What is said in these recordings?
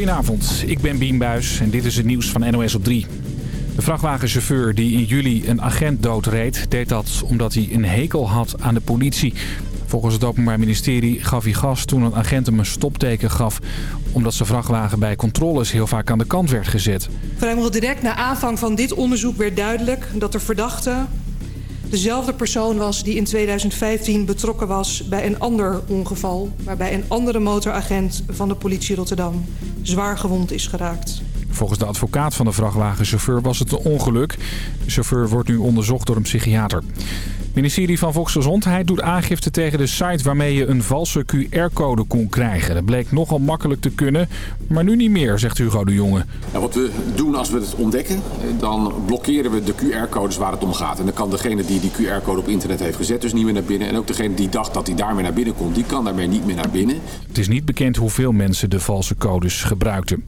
Goedenavond, ik ben Bien Buis en dit is het nieuws van NOS op 3. De vrachtwagenchauffeur die in juli een agent doodreed... deed dat omdat hij een hekel had aan de politie. Volgens het Openbaar Ministerie gaf hij gas toen een agent hem een stopteken gaf... omdat zijn vrachtwagen bij controles heel vaak aan de kant werd gezet. Vrijwel direct na aanvang van dit onderzoek werd duidelijk dat de verdachte dezelfde persoon was die in 2015 betrokken was bij een ander ongeval... waarbij een andere motoragent van de politie Rotterdam zwaar gewond is geraakt. Volgens de advocaat van de vrachtwagenchauffeur was het een ongeluk. De chauffeur wordt nu onderzocht door een psychiater. Het ministerie van Volksgezondheid doet aangifte tegen de site waarmee je een valse QR-code kon krijgen. Dat bleek nogal makkelijk te kunnen, maar nu niet meer, zegt Hugo de Jonge. Nou, wat we doen als we het ontdekken, dan blokkeren we de QR-codes waar het om gaat. En dan kan degene die die QR-code op internet heeft gezet dus niet meer naar binnen. En ook degene die dacht dat hij daarmee naar binnen kon, die kan daarmee niet meer naar binnen. Het is niet bekend hoeveel mensen de valse codes gebruikten.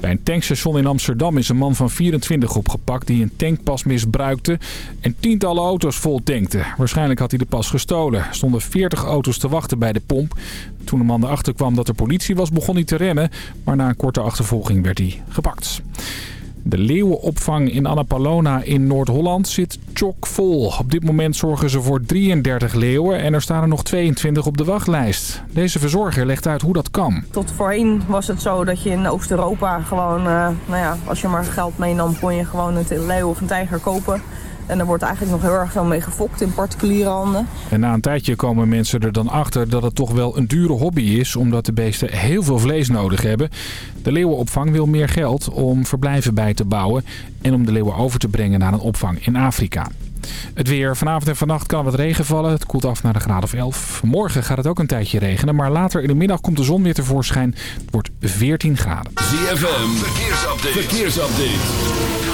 Bij een tankstation in Amsterdam is een man van 24 opgepakt die een tankpas misbruikte en tientallen auto's vol tankte. Waarschijnlijk had hij de pas gestolen. Er stonden 40 auto's te wachten bij de pomp. Toen de man erachter kwam dat er politie was, begon hij te rennen. Maar na een korte achtervolging werd hij gepakt. De leeuwenopvang in Annapolona in Noord-Holland zit chockvol. Op dit moment zorgen ze voor 33 leeuwen en er staan er nog 22 op de wachtlijst. Deze verzorger legt uit hoe dat kan. Tot voorheen was het zo dat je in Oost-Europa gewoon, uh, nou ja, als je maar geld meenam, kon je gewoon een leeuw of een tijger kopen. En er wordt eigenlijk nog heel erg veel mee gefokt in particuliere handen. En na een tijdje komen mensen er dan achter dat het toch wel een dure hobby is... omdat de beesten heel veel vlees nodig hebben. De leeuwenopvang wil meer geld om verblijven bij te bouwen... en om de leeuwen over te brengen naar een opvang in Afrika. Het weer. Vanavond en vannacht kan wat regen vallen. Het koelt af naar de graad of 11. Morgen gaat het ook een tijdje regenen. Maar later in de middag komt de zon weer tevoorschijn. Het wordt 14 graden. ZFM. Verkeersupdate. Verkeersupdate.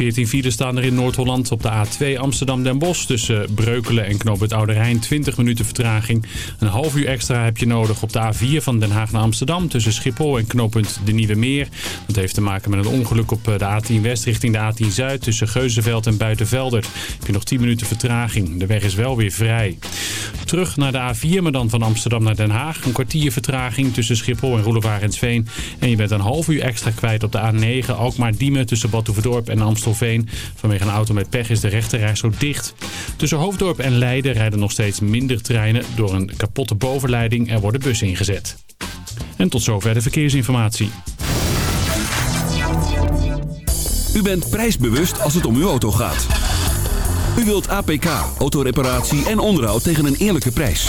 14 files staan er in Noord-Holland op de A2 Amsterdam-Den Bosch. Tussen Breukelen en Knoop het Rijn 20 minuten vertraging. Een half uur extra heb je nodig op de A4 van Den Haag naar Amsterdam. Tussen Schiphol en knooppunt De Nieuwe Meer. Dat heeft te maken met een ongeluk op de A10 West richting de A10 Zuid. Tussen Geuzenveld en Buitenveldert heb je nog 10 minuten vertraging. De weg is wel weer vrij. Terug naar de A4, maar dan van Amsterdam naar Den Haag. Een kwartier vertraging tussen Schiphol en Roelevaar en Sveen. En je bent een half uur extra kwijt op de A9 Alkmaar-Diemen tussen Badhoevedorp en Amsterdam. Vanwege een auto met pech is de rechterreis zo dicht. Tussen Hoofddorp en Leiden rijden nog steeds minder treinen. Door een kapotte bovenleiding er worden bussen ingezet. En tot zover de verkeersinformatie. U bent prijsbewust als het om uw auto gaat. U wilt APK, autoreparatie en onderhoud tegen een eerlijke prijs.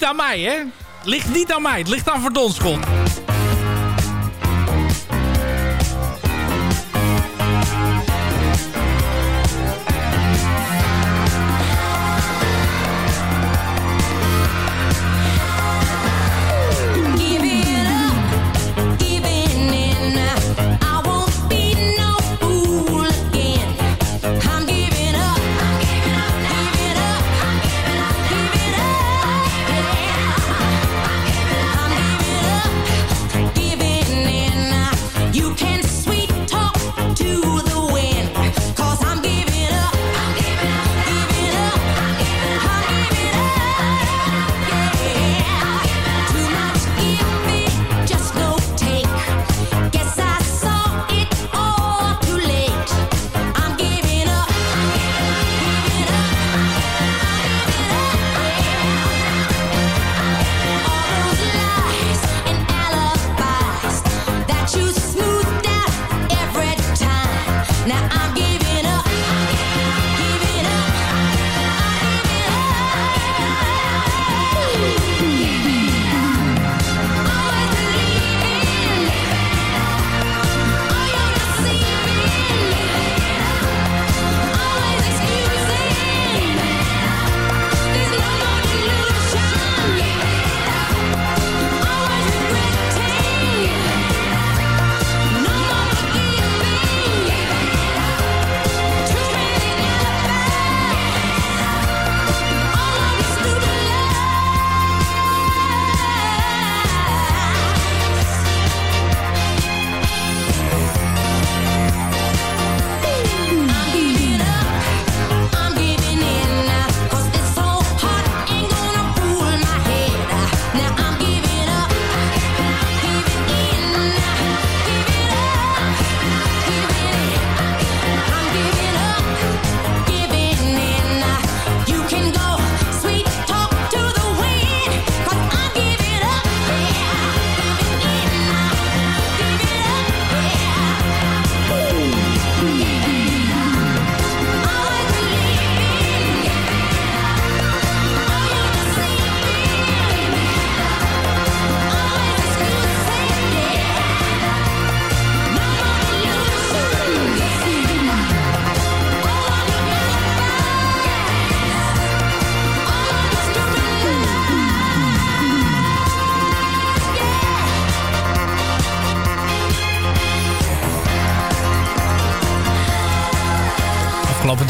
Niet aan mij, hè? Ligt niet aan mij. Het ligt aan Verdonschot.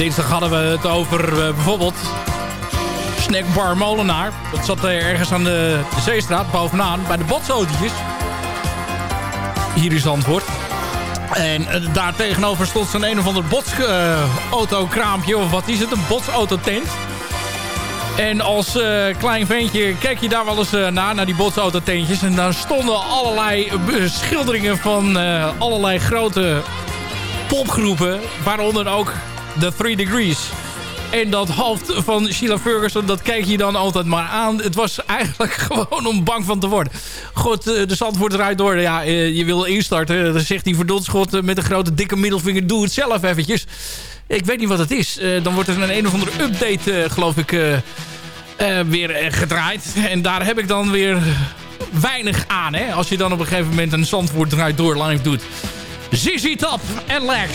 Dinsdag hadden we het over uh, bijvoorbeeld Snackbar Molenaar. Dat zat ergens aan de, Zeestraat bovenaan bij de botsautootjes. Hier is antwoord. En uh, daar tegenover stond zo'n een of ander botsauto-kraampje. of wat is het? Een botsautotent. En als uh, klein ventje keek je daar wel eens naar, naar die botsauto-tentjes. En daar stonden allerlei schilderingen van allerlei grote popgroepen. Waaronder ook The Three Degrees. En dat hoofd van Sheila Ferguson, dat keek je dan altijd maar aan. Het was eigenlijk gewoon om bang van te worden. Goed, de zand wordt eruit door. Ja, je wil instarten. Dan zegt die verdondschot met een grote dikke middelvinger... doe het zelf eventjes. Ik weet niet wat het is. dan wordt er een een of andere update, geloof ik... weer gedraaid. En daar heb ik dan weer weinig aan. Hè? Als je dan op een gegeven moment een zandwoord draait door live doet. ZZ Top en Lex.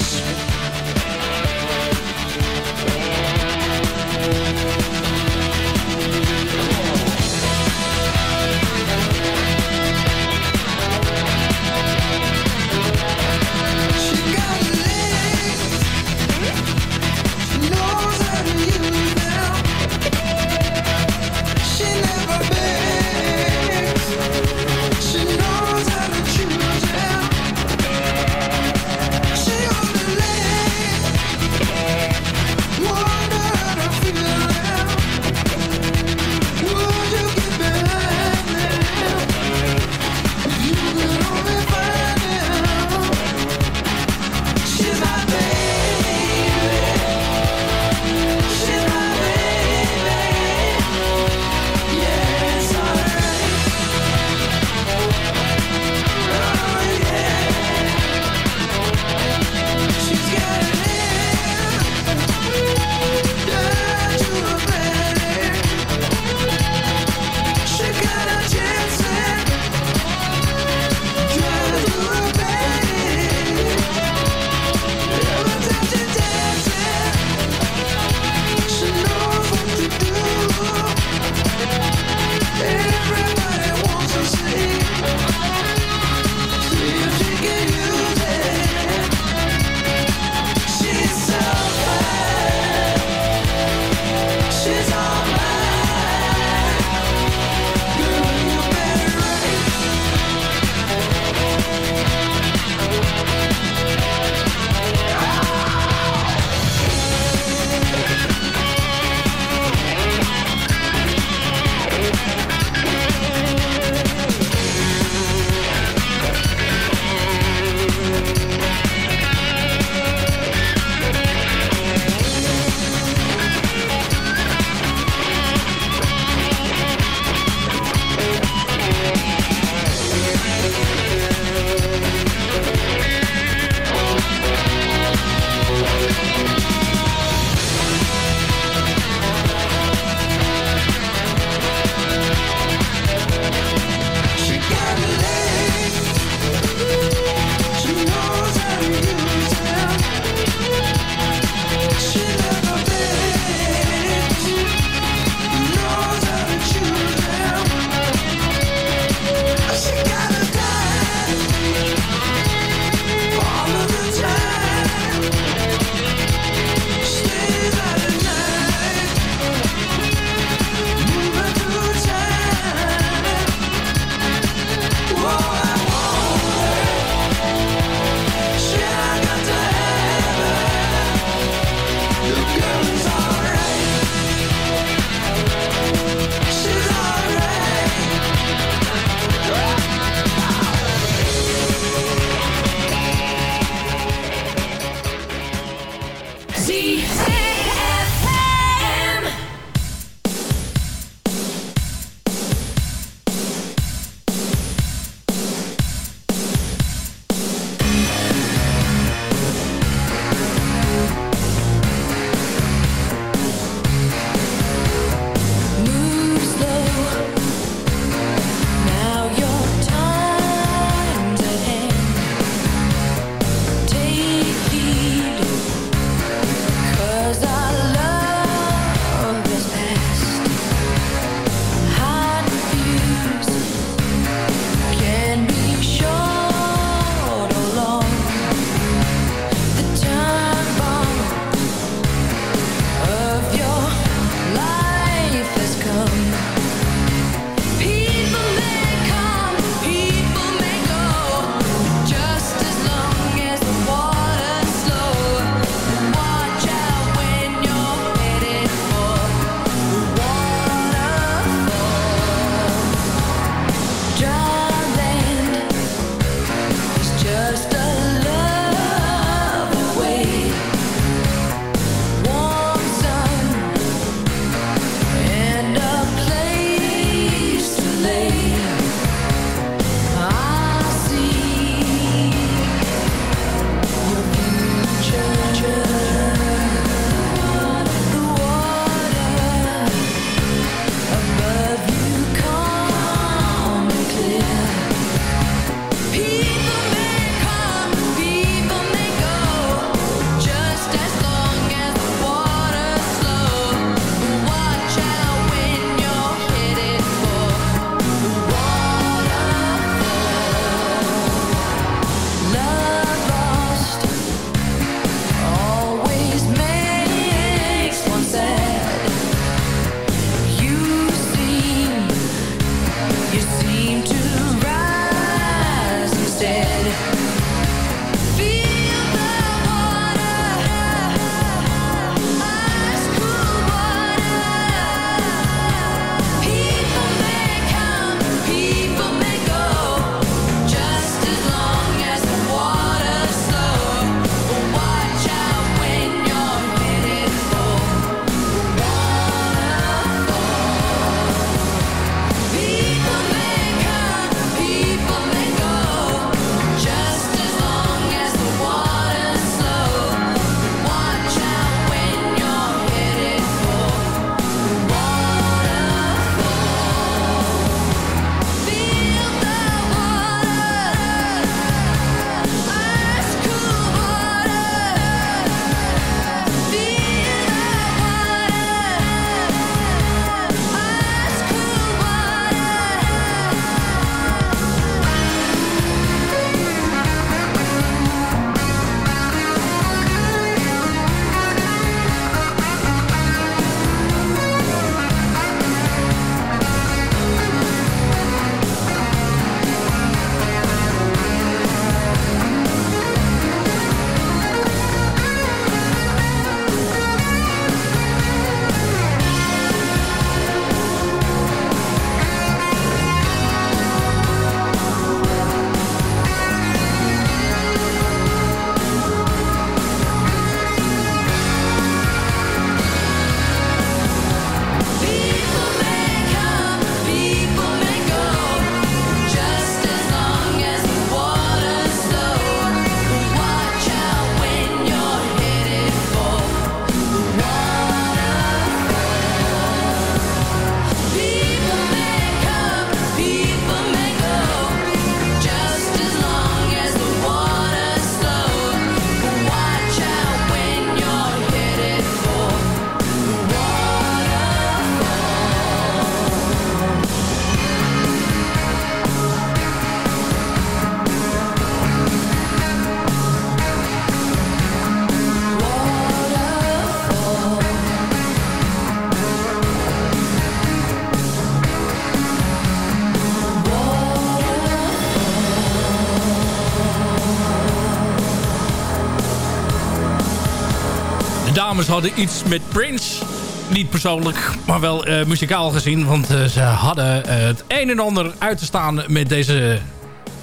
Dames hadden iets met Prince. Niet persoonlijk, maar wel uh, muzikaal gezien. Want uh, ze hadden uh, het een en ander uit te staan met deze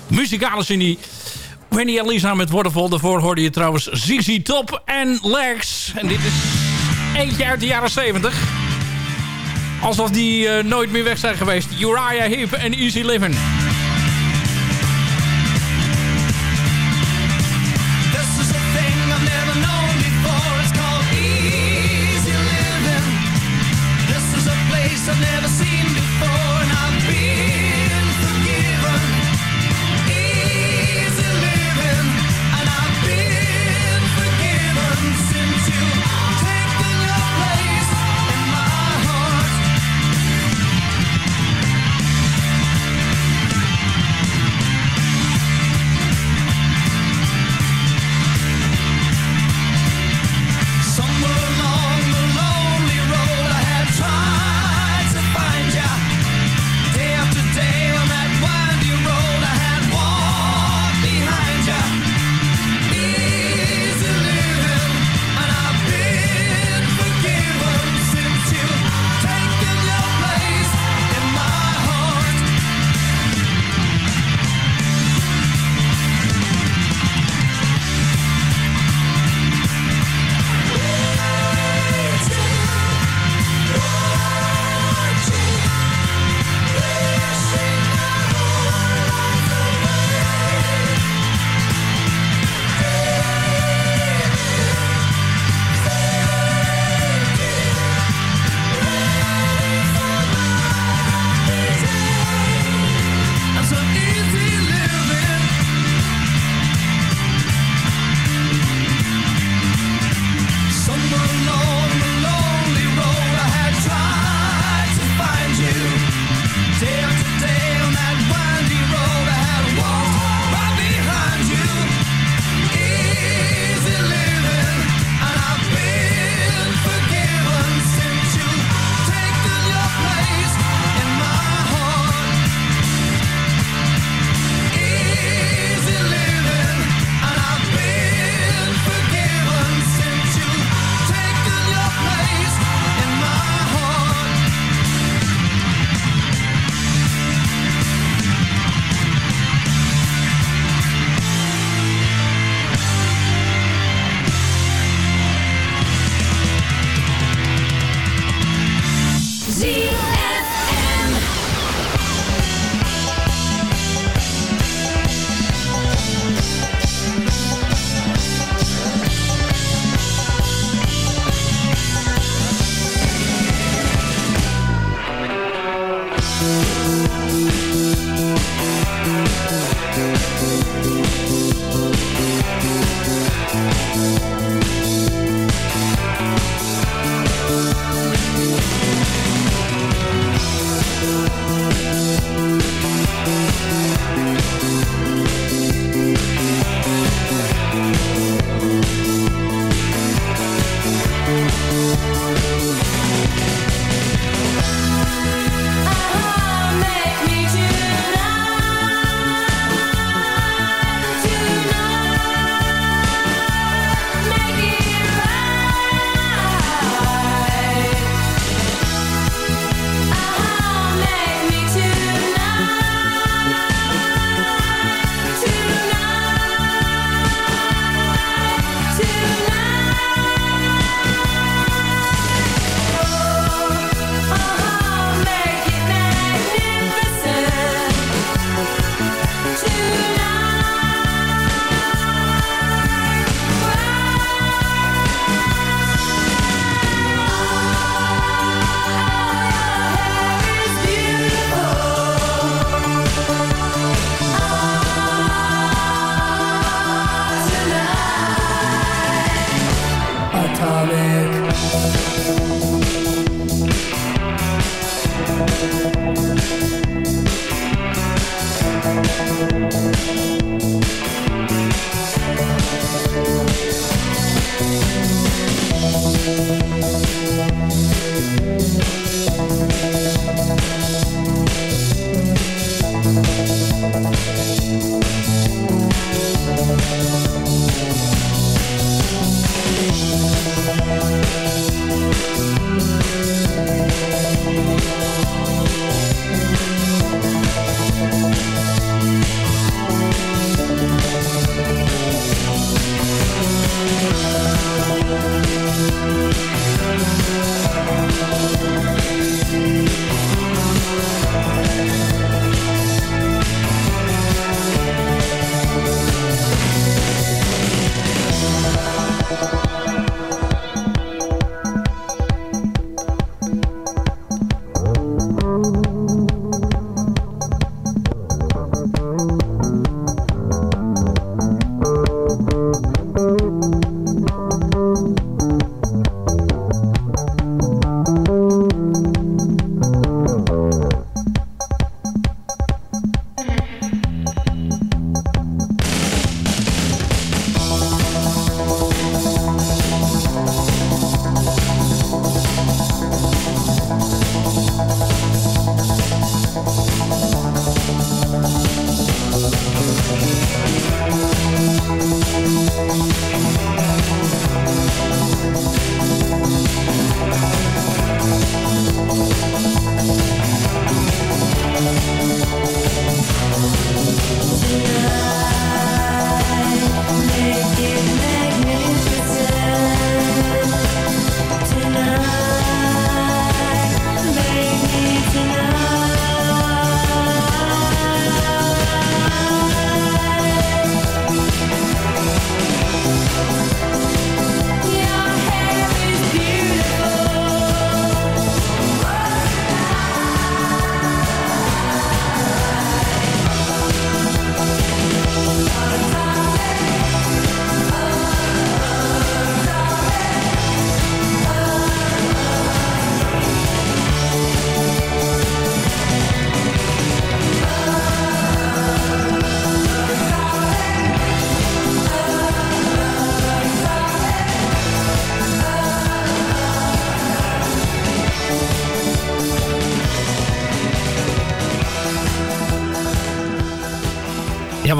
muzikale genie. Wendy en Lisa met Waterfall. Daarvoor hoorde je trouwens ZZ Top en Legs. En dit is eentje uit de jaren 70. Alsof die nooit meer weg zijn geweest. Uriah Heep en Easy Living.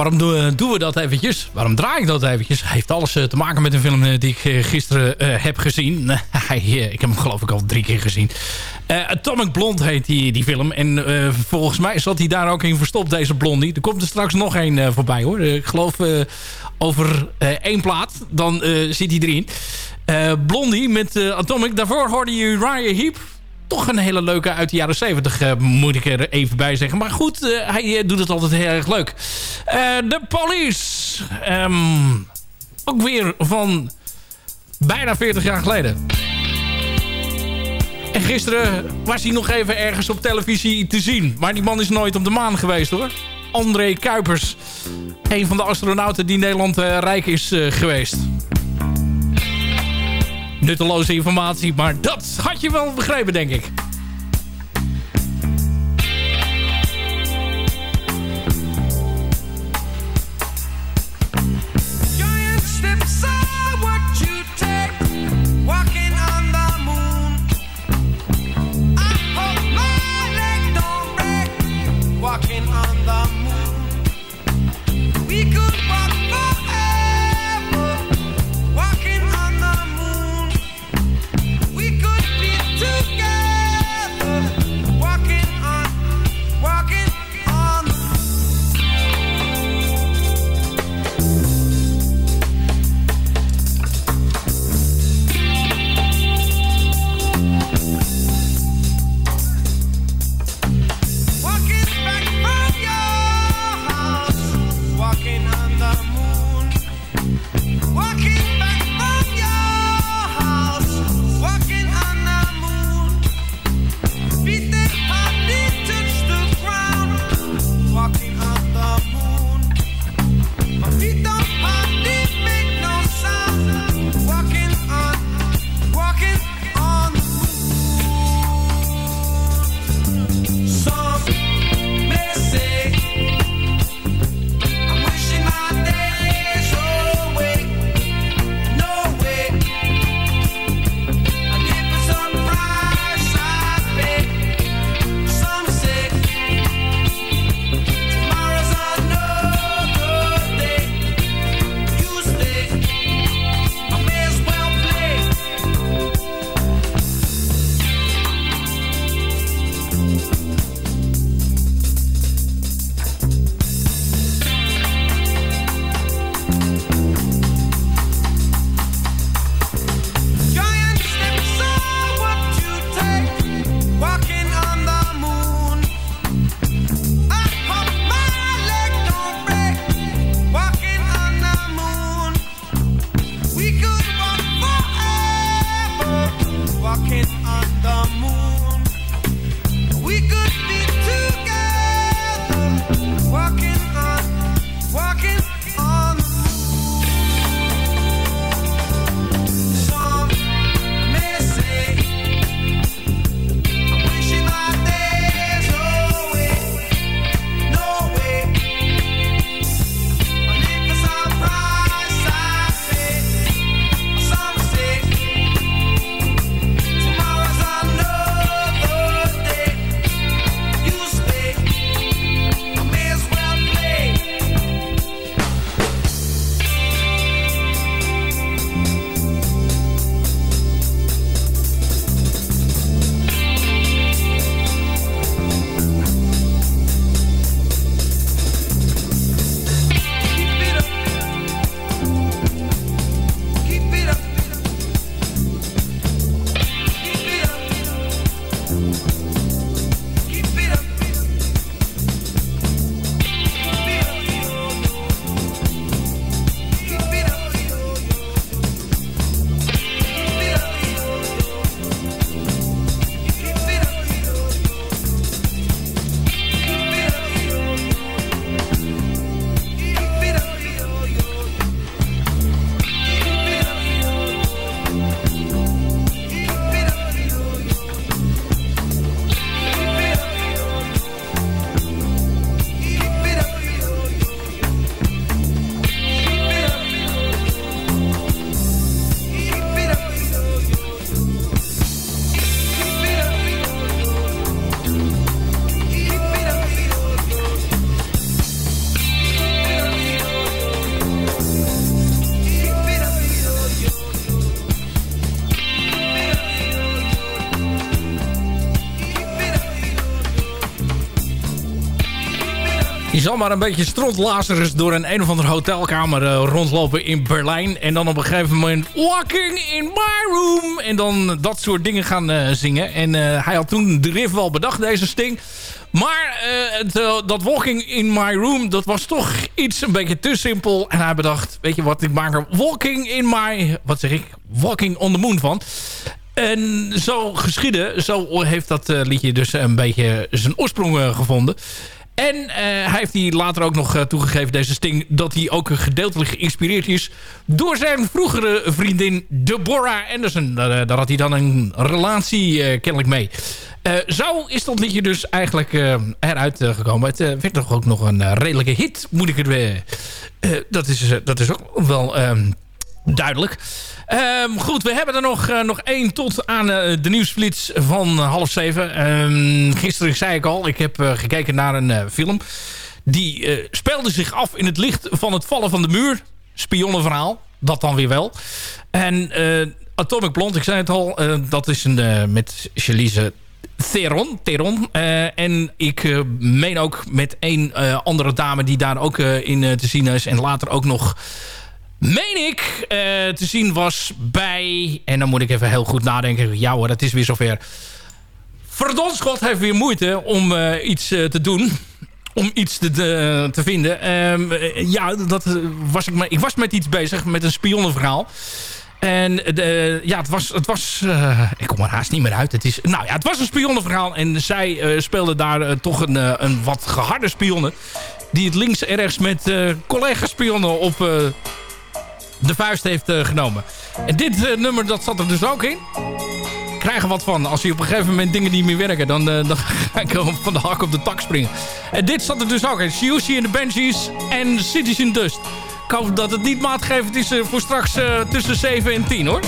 Waarom doen, doen we dat eventjes? Waarom draai ik dat eventjes? Heeft alles eh, te maken met een film eh, die ik eh, gisteren heb gezien. Ik heb hem geloof ik al drie keer gezien. Atomic Blonde heet die, die film. En volgens mij zat hij daar ook in verstopt, deze blondie. Er komt er straks nog één voorbij hoor. ik geloof over één plaat. Dan zit hij erin. Blondie met Atomic. Daarvoor hoorde je Uriah Heep toch een hele leuke uit de jaren 70, eh, moet ik er even bij zeggen. Maar goed, eh, hij eh, doet het altijd heel erg leuk. De Police. Ehm, ook weer van bijna 40 jaar geleden. En gisteren was hij nog even ergens op televisie te zien. Maar die man is nooit op de maan geweest hoor. André Kuipers. Een van de astronauten die Nederland rijk is geweest nutteloze informatie. Maar dat had je wel begrepen, denk ik. Zal maar een beetje strontlazerus door een een of andere hotelkamer eh, rondlopen in Berlijn. En dan op een gegeven moment walking in my room. En dan dat soort dingen gaan eh, zingen. En eh, hij had toen de riff wel bedacht, deze Sting. Maar het, dat walking in my room, dat was toch iets een beetje te simpel. En hij bedacht, weet je wat, ik maak er walking in my... Wat zeg ik? Walking on the moon van. En zo geschieden, zo heeft dat liedje dus een beetje zijn oorsprong gevonden. En eh, hij heeft hier later ook nog eh, toegegeven, deze Sting... dat hij ook gedeeltelijk geïnspireerd is... door zijn vroegere vriendin Deborah Anderson. Daar, eh, had hij dan een relatie kennelijk mee. Zo is dat liedje dus eigenlijk eruit gekomen. Het werd toch ook nog een redelijke hit, moet ik het weer... dat, is, dat is ook wel ehm, duidelijk. Ehm, goed, we hebben er nog, eh, nog één tot aan eh, de nieuwsflits van half zeven. Ehm, gisteren zei ik al, ik heb eh, gekeken naar een film. Die speelde zich af in het licht van het vallen van de muur. Spionnenverhaal, dat dan weer wel. En Atomic Blonde, ik zei het al, dat is een, met Charlize Theron. Theron. En ik meen ook met één andere dame die daar ook in te zien is. En later ook nog meen ik, eh, te zien was bij... En dan moet ik even heel goed nadenken. Ja hoor, dat is weer zover. Verdonschot heeft weer moeite om eh, iets eh, te doen. Om iets te, te, vinden. Ehm, eh, ja, dat was ik, maar, ik was met iets bezig. Met een spionnenverhaal. En ja, het was... Het was ik kom er haast niet meer uit. Het, is, nou ja, het was een spionnenverhaal. En zij eh, speelde daar toch een, een wat geharde spionne. Die het links en rechts met collega-spionnen op de vuist heeft eh, genomen. En dit eh, nummer, dat zat er dus ook in. Ik krijg er wat van. Als je op een gegeven moment dingen niet meer werken... dan, eh, dan ga ik van de hak op de tak springen. En dit zat er dus ook in. Siouxsie in de Banshees en Citizen Dust. Ik hoop dat het niet maatgevend is voor straks tussen 7 en 10 hoor.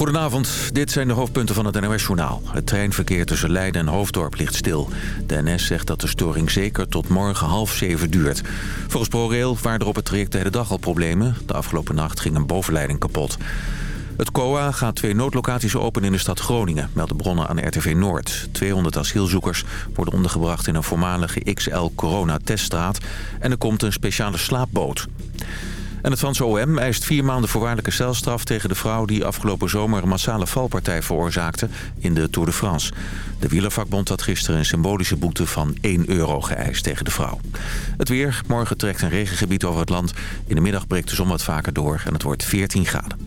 Goedenavond, dit zijn de hoofdpunten van het NOS-journaal. Het treinverkeer tussen Leiden en Hoofddorp ligt stil. De NS zegt dat de storing zeker tot morgen half zeven duurt. Volgens ProRail waren er op het traject de hele dag al problemen. De afgelopen nacht ging een bovenleiding kapot. Het COA gaat twee noodlocaties open in de stad Groningen, melden bronnen aan RTV Noord. 200 asielzoekers worden ondergebracht in een voormalige XL-corona-teststraat... en er komt een speciale slaapboot. En het Franse OM eist vier maanden voorwaardelijke celstraf tegen de vrouw... die afgelopen zomer een massale valpartij veroorzaakte in de Tour de France. De wielervakbond had gisteren een symbolische boete van 1 euro geëist tegen de vrouw. Het weer, morgen trekt een regengebied over het land. In de middag breekt de zon wat vaker door en het wordt 14 graden.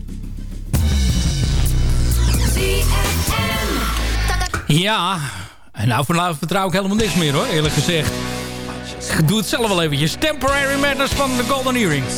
Ja, en nou vanavond vertrouw ik helemaal niks meer hoor, eerlijk gezegd. Doe het zelf wel eventjes. Temporary Madness van de Golden Earrings.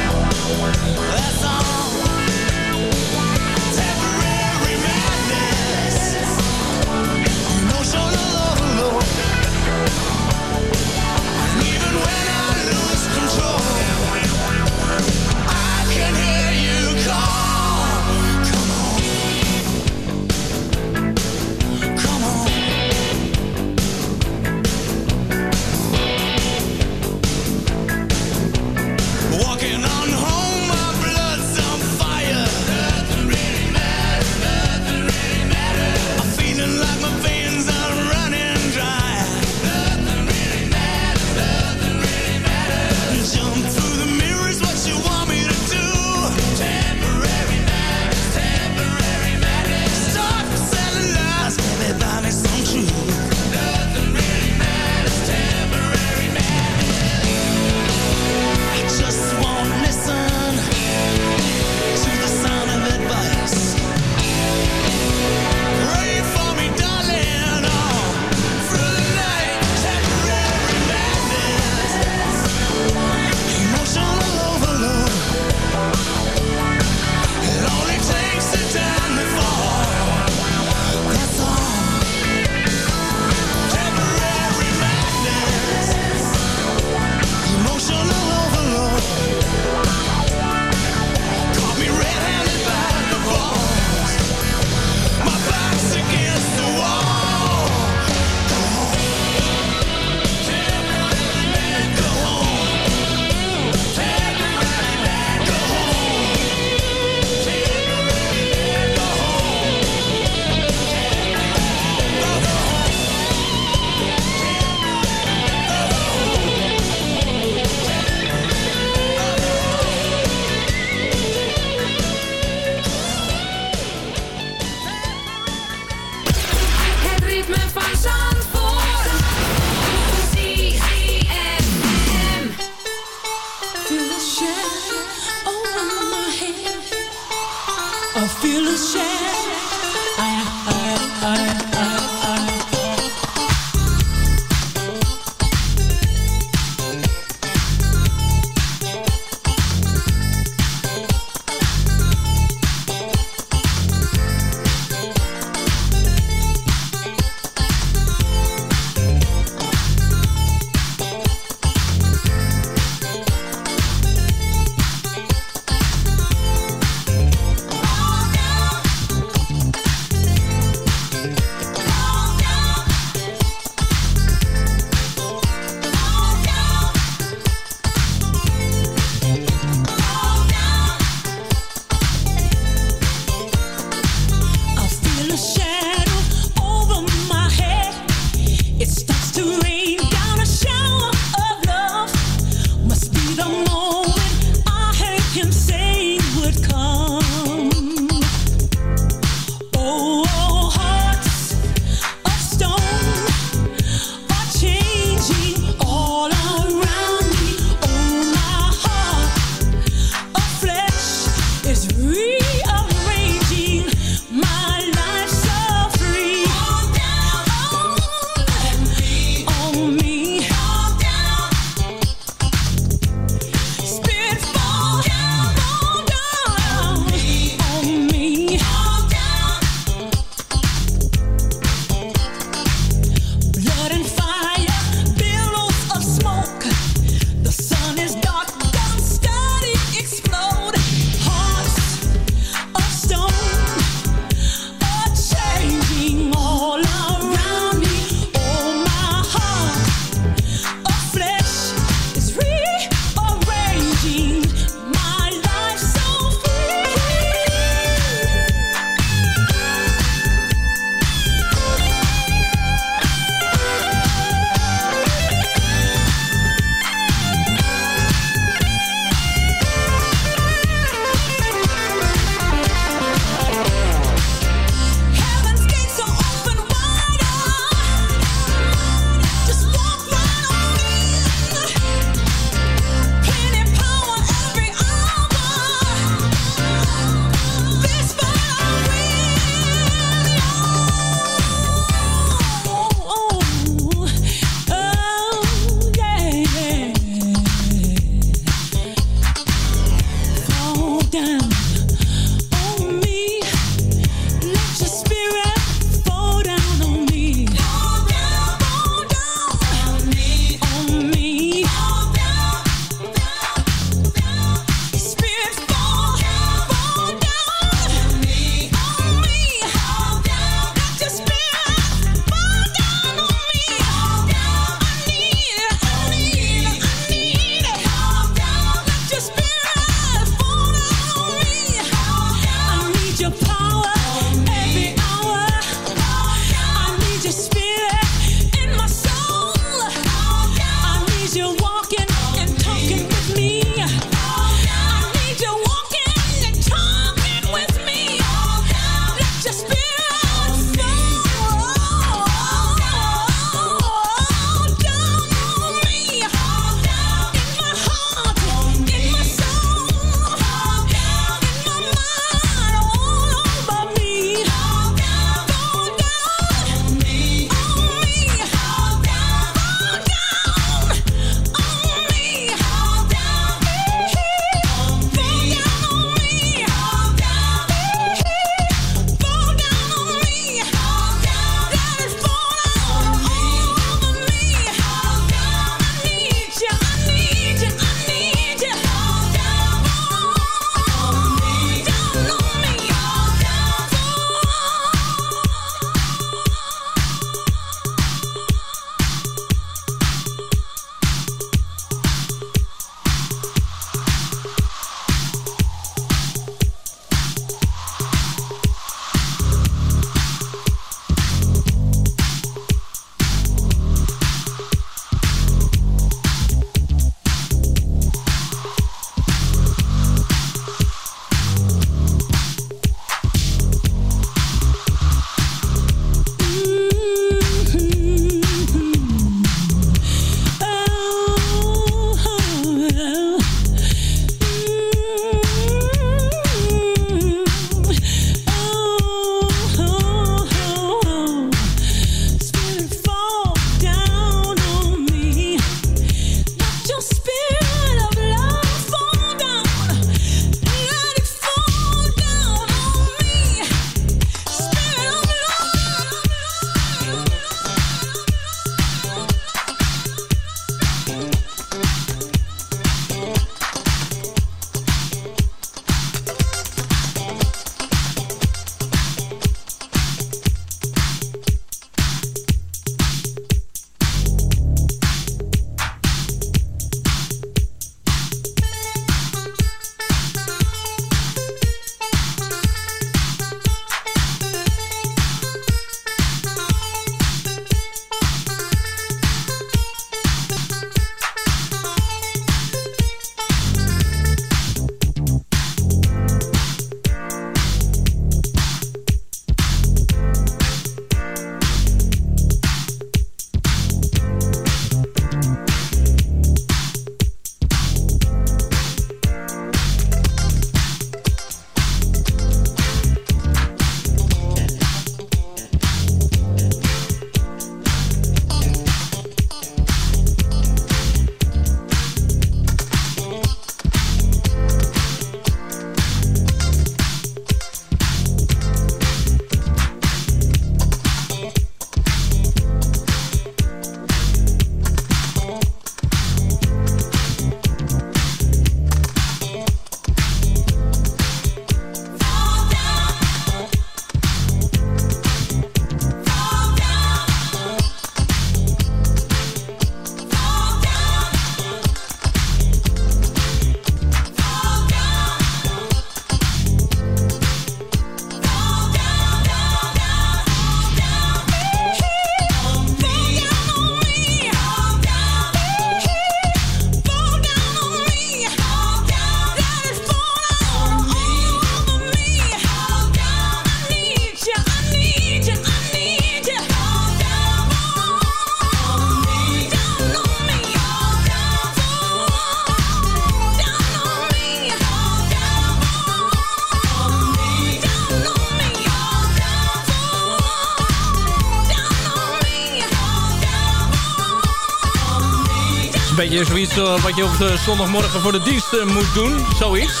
Eh, wat je op de zondagmorgen voor de dienst eh, moet doen. Zoiets.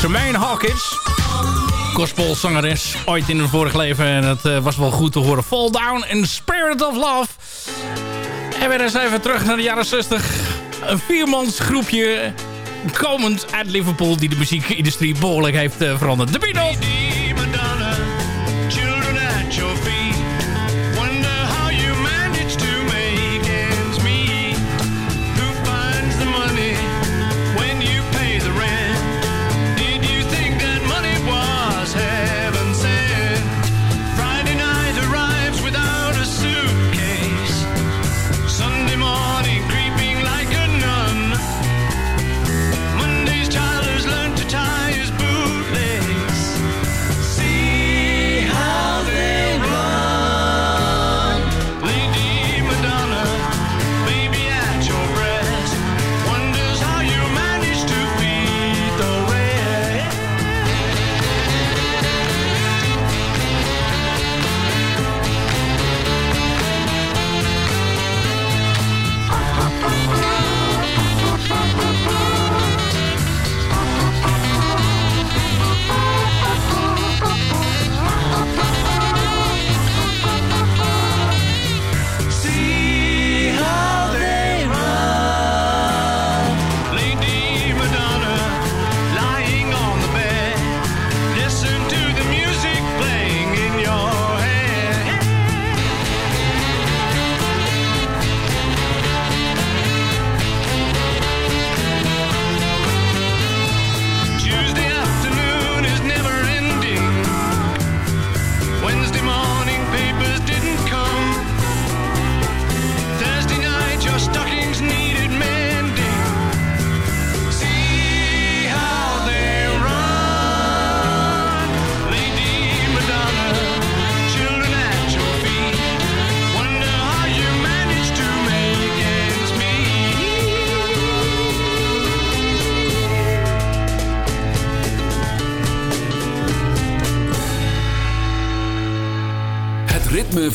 Jermaine Hawkins. Gospelzangeres. Ooit in hun vorig leven. En het eh, was wel goed te horen. Fall Down en Spirit of Love. En weer eens even terug naar de jaren 60. Een viermans groepje komend uit Liverpool... die de muziekindustrie behoorlijk heeft veranderd. De Beatles!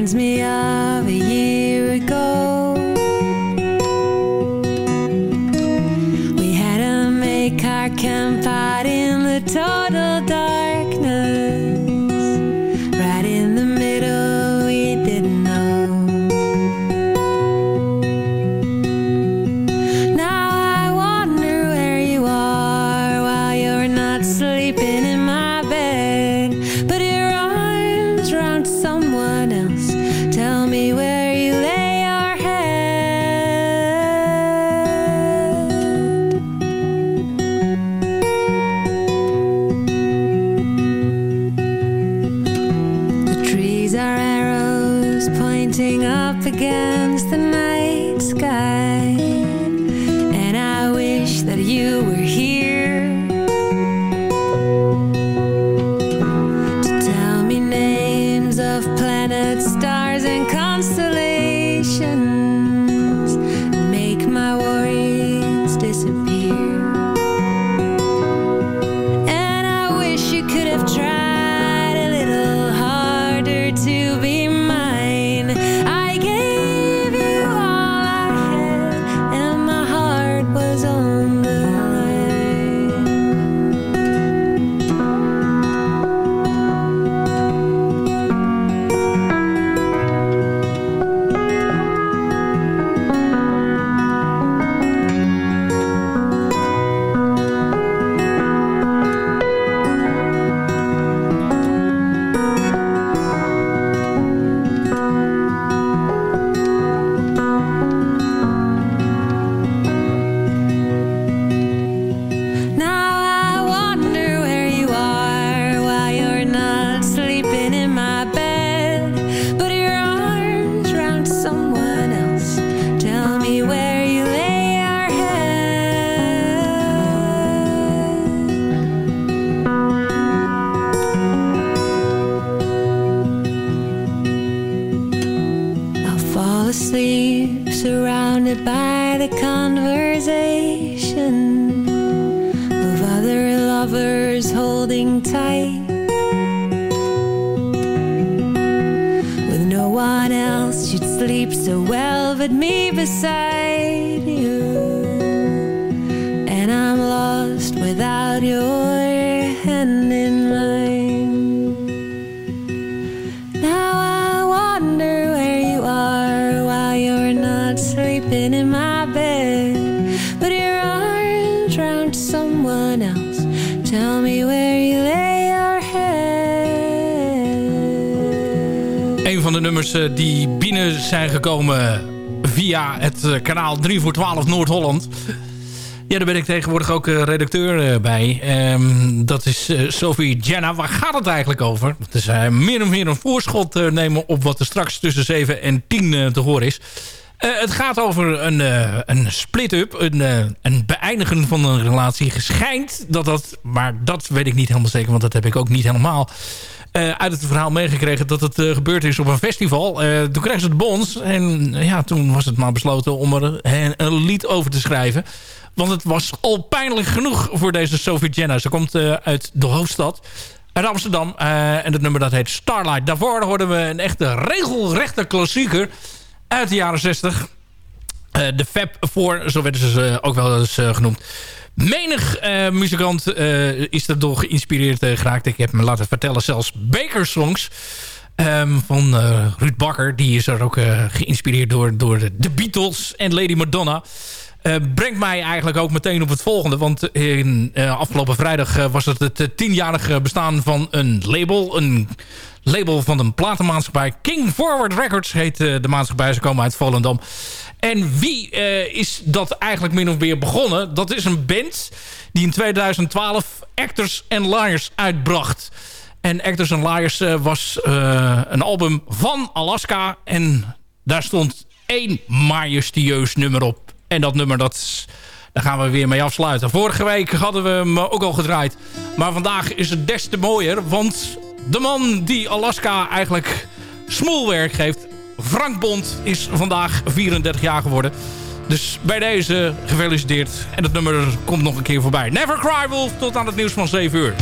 reminds me up. Het eh, kanaal 3 voor 12 Noord-Holland. Ja, daar ben ik tegenwoordig ook eh, redacteur eh, bij. Ehm, dat is eh, Sophie Jenna. Waar gaat het eigenlijk over? Het is eh, meer en meer een voorschot eh, nemen op wat er straks tussen 7 en 10 eh, te horen is. Eh, het gaat over een, eh, een split-up, een, eh, een beëindigen van een relatie. Geschijnt dat dat, maar dat weet ik niet helemaal zeker, want dat heb ik ook niet helemaal eh, uit het verhaal meegekregen dat het eh, gebeurd is op een festival. Eh, toen kregen ze de bons en ja, toen was het maar besloten om er een, lied over te schrijven. Want het was al pijnlijk genoeg voor deze Sophie Jenna. Ze komt uit de hoofdstad, uit Amsterdam. en het nummer dat heet Starlight. Daarvoor hoorden we een echte regelrechte klassieker uit de jaren 60. Eh, de Fab Four, zo werden ze ook wel eens genoemd. Menig eh, muzikant eh, is er door geïnspireerd eh, geraakt. Ik heb me laten vertellen zelfs Baker Songs ehm, van Ruud Bakker. Die is er ook geïnspireerd door, door de, Beatles en Lady Madonna. Brengt mij eigenlijk ook meteen op het volgende. Want in, afgelopen vrijdag was het het tienjarige bestaan van een label. Een label van een platenmaatschappij. King Forward Records heet de maatschappij. Ze komen uit Volendam. En wie eh, is dat eigenlijk min of meer begonnen? Dat is een band die in 2012 Actors and Liars uitbracht. En Actors and Liars eh, was eh, een album van Alaska. En daar stond één majestueus nummer op. En dat nummer, dat daar gaan we weer mee afsluiten. Vorige week hadden we hem ook al gedraaid. Maar vandaag is het des te mooier. Want de man die Alaska eigenlijk smoelwerk geeft... Frank Bond is vandaag 34 jaar geworden. Dus bij deze gefeliciteerd. En het nummer komt nog een keer voorbij. Never Cry Wolf, tot aan het nieuws van 7 uur.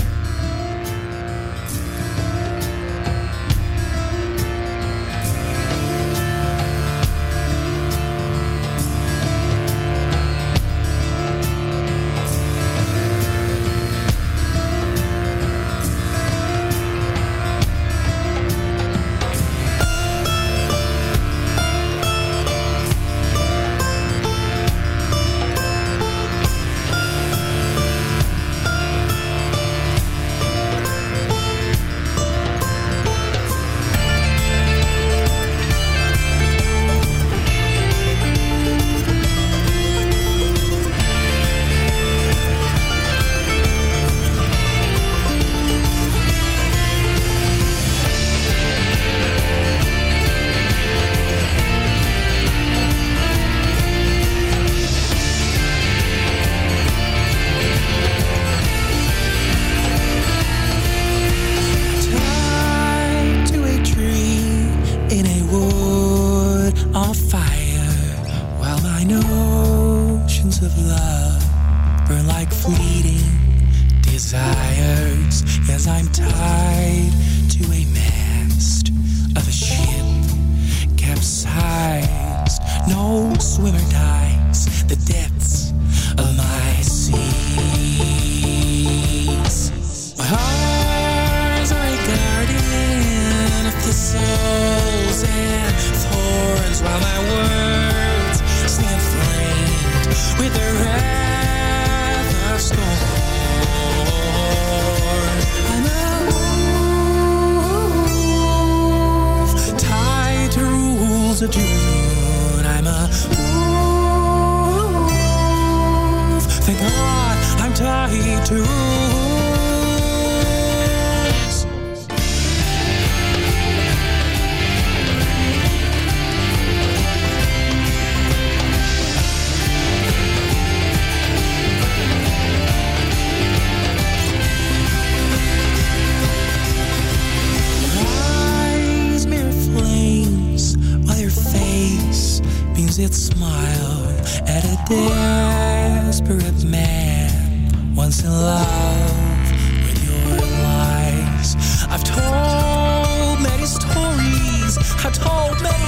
told me.